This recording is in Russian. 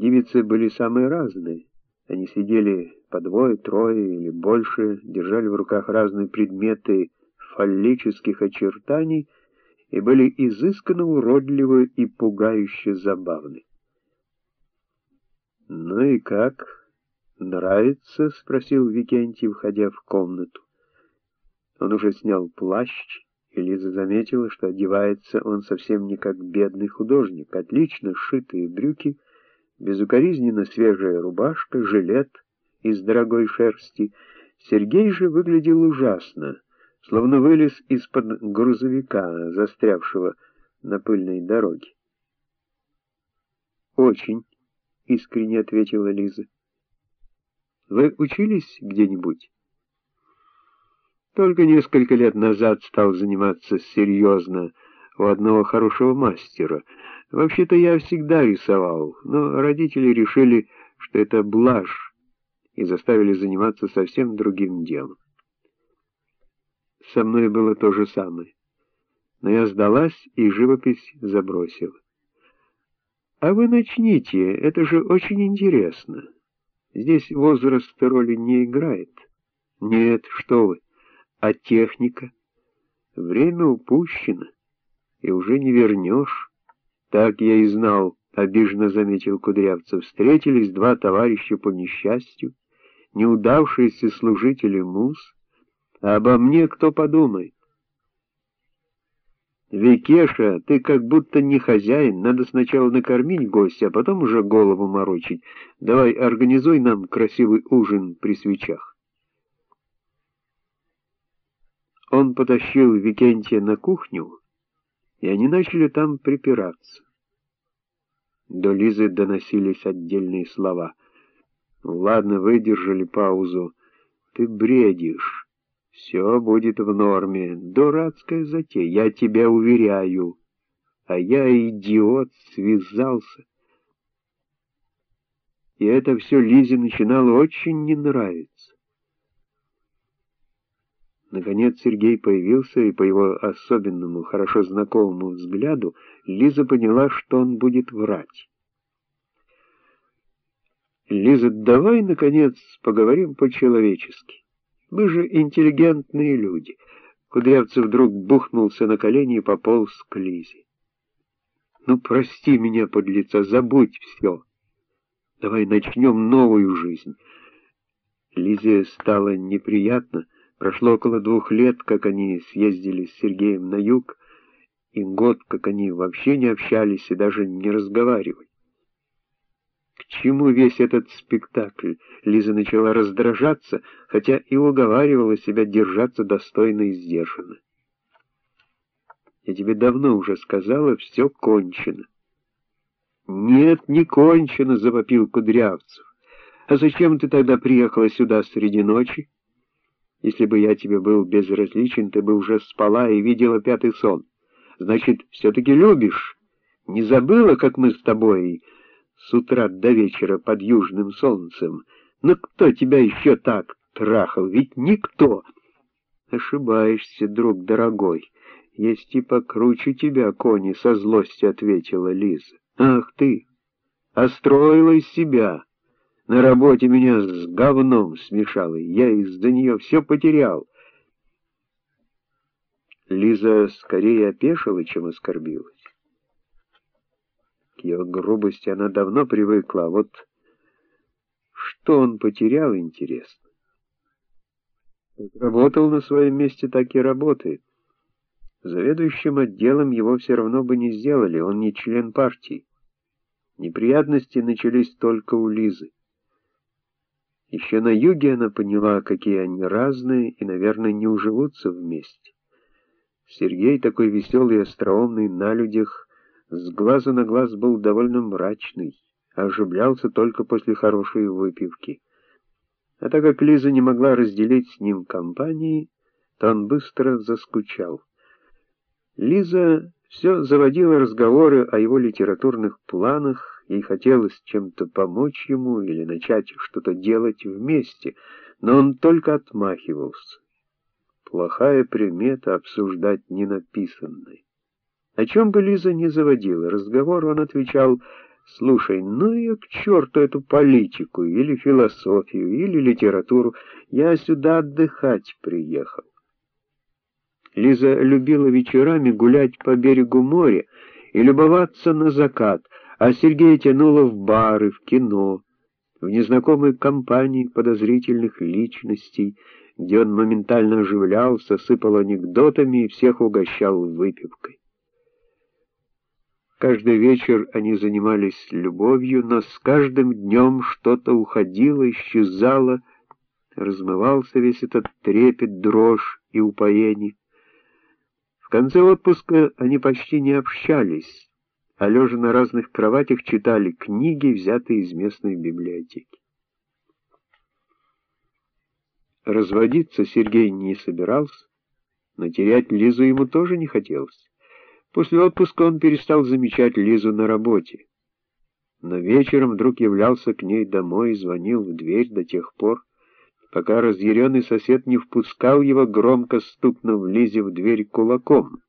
Девицы были самые разные. Они сидели по двое, трое или больше, держали в руках разные предметы фаллических очертаний и были изысканно уродливы и пугающе забавны. «Ну и как? Нравится?» — спросил Викентий, входя в комнату. Он уже снял плащ, и Лиза заметила, что одевается он совсем не как бедный художник. Отлично сшитые брюки, безукоризненно свежая рубашка, жилет из дорогой шерсти. Сергей же выглядел ужасно, словно вылез из-под грузовика, застрявшего на пыльной дороге. «Очень», — искренне ответила Лиза. «Вы учились где-нибудь?» Только несколько лет назад стал заниматься серьезно у одного хорошего мастера. Вообще-то я всегда рисовал, но родители решили, что это блажь, и заставили заниматься совсем другим делом. Со мной было то же самое. Но я сдалась и живопись забросила. А вы начните, это же очень интересно. Здесь возраст роли не играет. Нет, что вы. А техника? Время упущено, и уже не вернешь. Так я и знал, обиженно заметил Кудрявцев. Встретились два товарища по несчастью, неудавшиеся служители муз, а обо мне кто подумает? Викеша, ты как будто не хозяин, надо сначала накормить гостя, а потом уже голову морочить. Давай организуй нам красивый ужин при свечах. Он потащил Викентия на кухню, и они начали там припираться. До Лизы доносились отдельные слова. «Ладно, выдержали паузу. Ты бредишь. Все будет в норме. Дурацкая затея, я тебя уверяю. А я, идиот, связался». И это все Лизе начинало очень не нравиться. Наконец Сергей появился, и по его особенному, хорошо знакомому взгляду Лиза поняла, что он будет врать. «Лиза, давай, наконец, поговорим по-человечески. Мы же интеллигентные люди». Кудрявцев вдруг бухнулся на колени и пополз к Лизе. «Ну, прости меня, подлеца, забудь все. Давай начнем новую жизнь». Лизе стало неприятно, Прошло около двух лет, как они съездили с Сергеем на юг, и год, как они вообще не общались и даже не разговаривали. К чему весь этот спектакль? Лиза начала раздражаться, хотя и уговаривала себя держаться достойно и сдержанно. Я тебе давно уже сказала, все кончено. Нет, не кончено, завопил Кудрявцев. А зачем ты тогда приехала сюда среди ночи? Если бы я тебе был безразличен, ты бы уже спала и видела пятый сон. Значит, все-таки любишь. Не забыла, как мы с тобой с утра до вечера под южным солнцем? Но кто тебя еще так трахал? Ведь никто. Ошибаешься, друг дорогой. Есть и покруче тебя, кони, со злостью ответила Лиза. Ах ты, остроила из себя. На работе меня с говном смешала, я из-за нее все потерял. Лиза скорее опешила, чем оскорбилась. К ее грубости она давно привыкла, а вот что он потерял, интересно. Работал на своем месте, так и работает. Заведующим отделом его все равно бы не сделали, он не член партии. Неприятности начались только у Лизы. Еще на юге она поняла, какие они разные и, наверное, не уживутся вместе. Сергей, такой веселый и остроумный на людях, с глаза на глаз был довольно мрачный, а оживлялся только после хорошей выпивки. А так как Лиза не могла разделить с ним компании, то он быстро заскучал. Лиза все заводила разговоры о его литературных планах, Ей хотелось чем-то помочь ему или начать что-то делать вместе, но он только отмахивался. Плохая примета обсуждать ненаписанное. О чем бы Лиза не заводила разговор, он отвечал Слушай, ну я к черту эту политику, или философию, или литературу. Я сюда отдыхать приехал. Лиза любила вечерами гулять по берегу моря и любоваться на закат, а Сергея тянуло в бары, в кино, в незнакомые компании подозрительных личностей, где он моментально оживлялся, сыпал анекдотами и всех угощал выпивкой. Каждый вечер они занимались любовью, но с каждым днем что-то уходило, исчезало, размывался весь этот трепет, дрожь и упоение. В конце отпуска они почти не общались, а лежа на разных кроватях читали книги, взятые из местной библиотеки. Разводиться Сергей не собирался, но терять Лизу ему тоже не хотелось. После отпуска он перестал замечать Лизу на работе. Но вечером вдруг являлся к ней домой и звонил в дверь до тех пор, пока разъяренный сосед не впускал его, громко стукнув Лизе в дверь кулаком.